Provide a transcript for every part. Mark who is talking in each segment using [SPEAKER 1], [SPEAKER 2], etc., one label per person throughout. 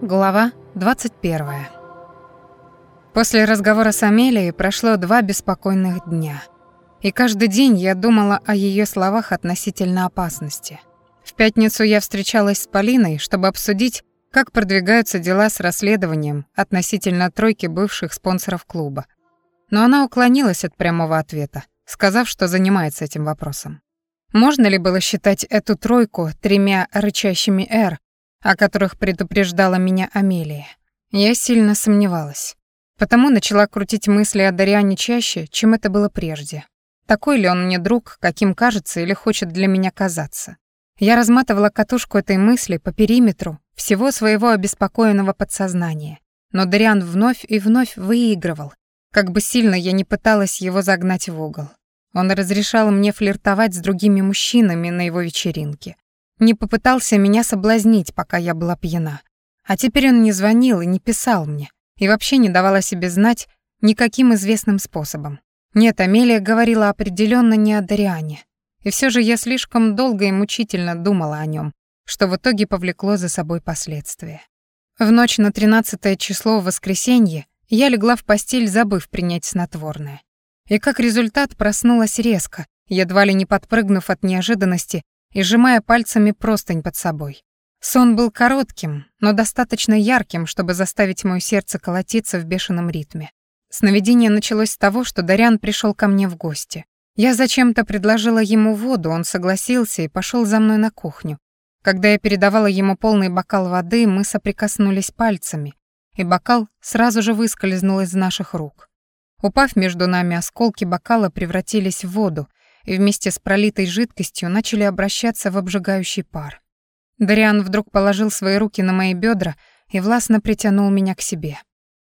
[SPEAKER 1] Глава 21. После разговора с Амелией прошло два беспокойных дня. И каждый день я думала о ее словах относительно опасности. В пятницу я встречалась с Полиной, чтобы обсудить, как продвигаются дела с расследованием относительно тройки бывших спонсоров клуба. Но она уклонилась от прямого ответа, сказав, что занимается этим вопросом. Можно ли было считать эту тройку тремя рычащими «Р», о которых предупреждала меня Амелия? Я сильно сомневалась. Потому начала крутить мысли о Дариане чаще, чем это было прежде. Такой ли он мне друг, каким кажется или хочет для меня казаться? Я разматывала катушку этой мысли по периметру всего своего обеспокоенного подсознания. Но Дариан вновь и вновь выигрывал, как бы сильно я не пыталась его загнать в угол. Он разрешал мне флиртовать с другими мужчинами на его вечеринке. Не попытался меня соблазнить, пока я была пьяна. А теперь он не звонил и не писал мне, и вообще не давал о себе знать никаким известным способом. Нет, Амелия говорила определенно не о Дариане. И все же я слишком долго и мучительно думала о нем, что в итоге повлекло за собой последствия. В ночь на 13 число воскресенье я легла в постель, забыв принять снотворное и как результат проснулась резко, едва ли не подпрыгнув от неожиданности и сжимая пальцами простынь под собой. Сон был коротким, но достаточно ярким, чтобы заставить моё сердце колотиться в бешеном ритме. Сновидение началось с того, что Дарян пришел ко мне в гости. Я зачем-то предложила ему воду, он согласился и пошел за мной на кухню. Когда я передавала ему полный бокал воды, мы соприкоснулись пальцами, и бокал сразу же выскользнул из наших рук. Упав между нами, осколки бокала превратились в воду и вместе с пролитой жидкостью начали обращаться в обжигающий пар. Дариан вдруг положил свои руки на мои бедра и властно притянул меня к себе.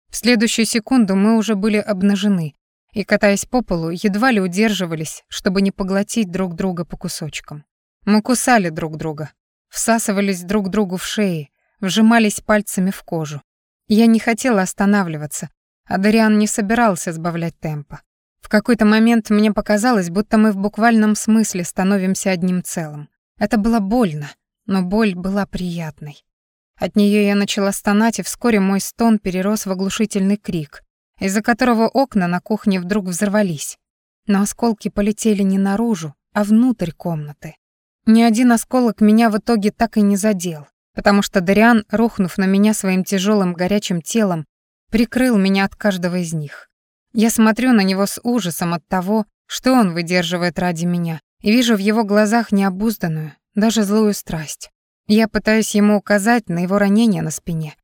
[SPEAKER 1] В следующую секунду мы уже были обнажены и, катаясь по полу, едва ли удерживались, чтобы не поглотить друг друга по кусочкам. Мы кусали друг друга, всасывались друг другу в шеи, вжимались пальцами в кожу. Я не хотела останавливаться, а Дариан не собирался сбавлять темпа. В какой-то момент мне показалось, будто мы в буквальном смысле становимся одним целым. Это было больно, но боль была приятной. От нее я начала стонать, и вскоре мой стон перерос в оглушительный крик, из-за которого окна на кухне вдруг взорвались. Но осколки полетели не наружу, а внутрь комнаты. Ни один осколок меня в итоге так и не задел, потому что Дариан, рухнув на меня своим тяжелым горячим телом, прикрыл меня от каждого из них. Я смотрю на него с ужасом от того, что он выдерживает ради меня, и вижу в его глазах необузданную, даже злую страсть. Я пытаюсь ему указать на его ранение на спине,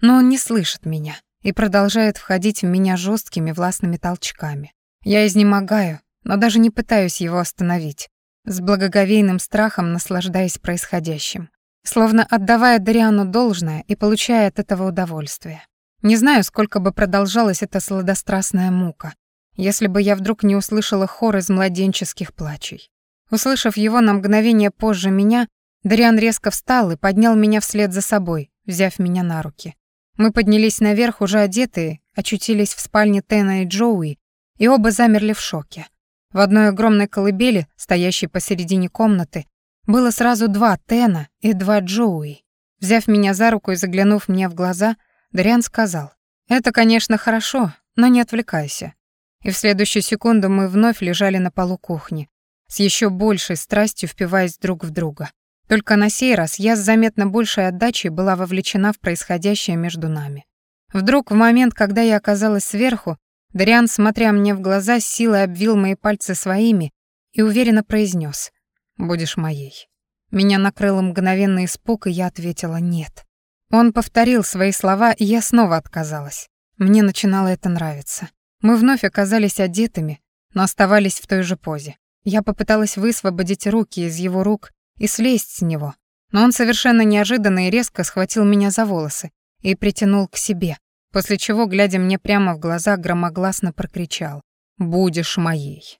[SPEAKER 1] но он не слышит меня и продолжает входить в меня жесткими властными толчками. Я изнемогаю, но даже не пытаюсь его остановить, с благоговейным страхом наслаждаясь происходящим, словно отдавая Дариану должное и получая от этого удовольствие. Не знаю, сколько бы продолжалась эта сладострастная мука, если бы я вдруг не услышала хор из младенческих плачей. Услышав его на мгновение позже меня, Дариан резко встал и поднял меня вслед за собой, взяв меня на руки. Мы поднялись наверх, уже одетые, очутились в спальне Тена и Джоуи, и оба замерли в шоке. В одной огромной колыбели, стоящей посередине комнаты, было сразу два Тена и два Джоуи. Взяв меня за руку и заглянув мне в глаза — Дариан сказал, «Это, конечно, хорошо, но не отвлекайся». И в следующую секунду мы вновь лежали на полу кухни, с еще большей страстью впиваясь друг в друга. Только на сей раз я с заметно большей отдачей была вовлечена в происходящее между нами. Вдруг, в момент, когда я оказалась сверху, Дариан, смотря мне в глаза, силой обвил мои пальцы своими и уверенно произнес: «Будешь моей». Меня накрыл мгновенный испуг, и я ответила «нет». Он повторил свои слова, и я снова отказалась. Мне начинало это нравиться. Мы вновь оказались одетыми, но оставались в той же позе. Я попыталась высвободить руки из его рук и слезть с него, но он совершенно неожиданно и резко схватил меня за волосы и притянул к себе, после чего, глядя мне прямо в глаза, громогласно прокричал «Будешь моей».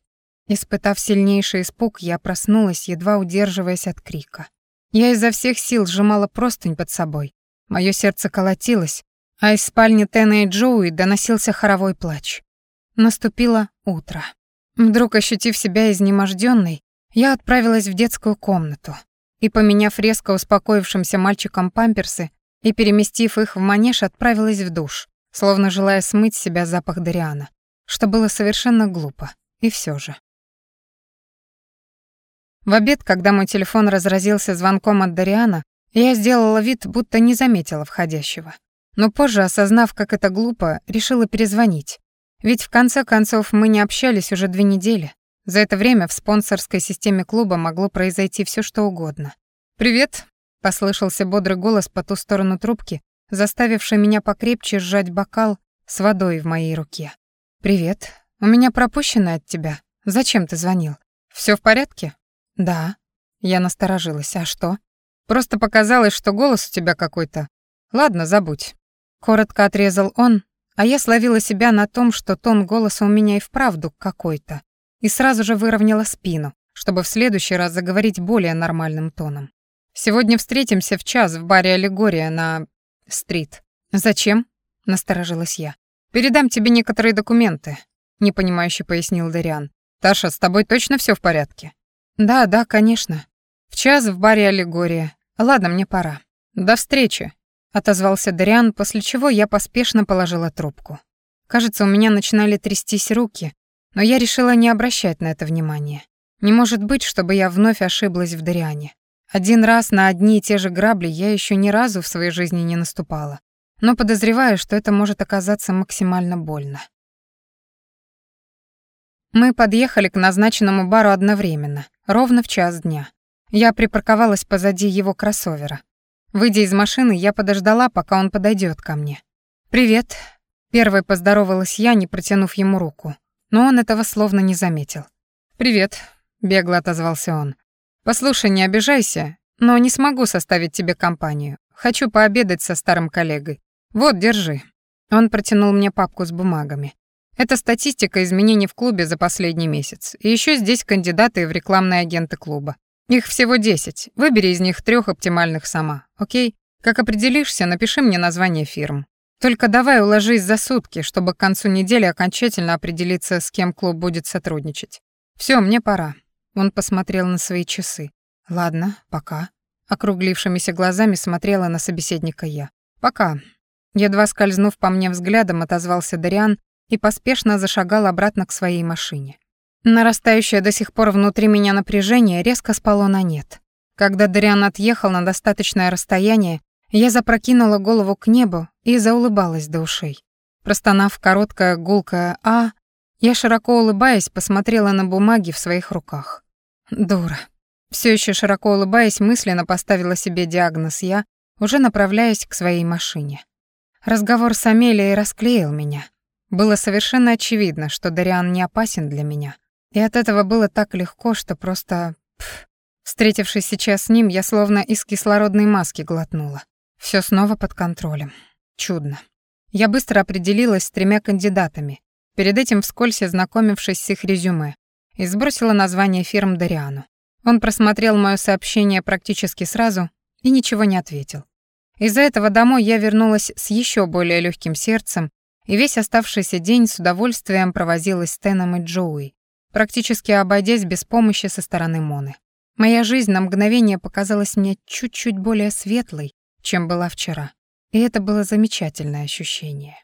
[SPEAKER 1] Испытав сильнейший испуг, я проснулась, едва удерживаясь от крика. Я изо всех сил сжимала простынь под собой, Моё сердце колотилось, а из спальни Тена и Джоуи доносился хоровой плач. Наступило утро. Вдруг ощутив себя изнемождённой, я отправилась в детскую комнату и, поменяв резко успокоившимся мальчиком памперсы, и, переместив их в манеж, отправилась в душ, словно желая смыть с себя запах Дариана, что было совершенно глупо, и все же. В обед, когда мой телефон разразился звонком от Дариана, я сделала вид, будто не заметила входящего. Но позже, осознав, как это глупо, решила перезвонить. Ведь в конце концов мы не общались уже две недели. За это время в спонсорской системе клуба могло произойти все, что угодно. «Привет», — послышался бодрый голос по ту сторону трубки, заставивший меня покрепче сжать бокал с водой в моей руке. «Привет. У меня пропущено от тебя. Зачем ты звонил? Все в порядке?» «Да». Я насторожилась. «А что?» «Просто показалось, что голос у тебя какой-то. Ладно, забудь». Коротко отрезал он, а я словила себя на том, что тон голоса у меня и вправду какой-то, и сразу же выровняла спину, чтобы в следующий раз заговорить более нормальным тоном. «Сегодня встретимся в час в баре «Аллегория» на... стрит». «Зачем?» — насторожилась я. «Передам тебе некоторые документы», — непонимающе пояснил Дариан. «Таша, с тобой точно все в порядке?» «Да, да, конечно. В час в баре «Аллегория». Ладно, мне пора. До встречи», — отозвался Дариан, после чего я поспешно положила трубку. Кажется, у меня начинали трястись руки, но я решила не обращать на это внимания. Не может быть, чтобы я вновь ошиблась в Дариане. Один раз на одни и те же грабли я еще ни разу в своей жизни не наступала, но подозреваю, что это может оказаться максимально больно. Мы подъехали к назначенному бару одновременно, ровно в час дня. Я припарковалась позади его кроссовера. Выйдя из машины, я подождала, пока он подойдет ко мне. «Привет», — первой поздоровалась я, не протянув ему руку, но он этого словно не заметил. «Привет», — бегло отозвался он. «Послушай, не обижайся, но не смогу составить тебе компанию. Хочу пообедать со старым коллегой. Вот, держи». Он протянул мне папку с бумагами. Это статистика изменений в клубе за последний месяц. И еще здесь кандидаты в рекламные агенты клуба. Их всего 10. Выбери из них трех оптимальных сама, окей? Как определишься, напиши мне название фирм. Только давай уложись за сутки, чтобы к концу недели окончательно определиться, с кем клуб будет сотрудничать. Все, мне пора. Он посмотрел на свои часы. Ладно, пока. Округлившимися глазами смотрела на собеседника я. Пока. Едва скользнув по мне взглядом, отозвался Дариан и поспешно зашагал обратно к своей машине. Нарастающее до сих пор внутри меня напряжение резко спало на нет. Когда Дариан отъехал на достаточное расстояние, я запрокинула голову к небу и заулыбалась до ушей. Простонав короткое гулкое «А», я, широко улыбаясь, посмотрела на бумаги в своих руках. Дура. Все еще широко улыбаясь, мысленно поставила себе диагноз я, уже направляясь к своей машине. Разговор с Амелией расклеил меня. Было совершенно очевидно, что Дариан не опасен для меня. И от этого было так легко, что просто... Пф. Встретившись сейчас с ним, я словно из кислородной маски глотнула. Все снова под контролем. Чудно. Я быстро определилась с тремя кандидатами, перед этим вскользь ознакомившись с их резюме, и сбросила название фирм Дариану. Он просмотрел моё сообщение практически сразу и ничего не ответил. Из-за этого домой я вернулась с еще более легким сердцем и весь оставшийся день с удовольствием провозилась с Теном и Джоуи, практически обойдясь без помощи со стороны Моны. Моя жизнь на мгновение показалась мне чуть-чуть более светлой, чем была вчера, и это было замечательное ощущение.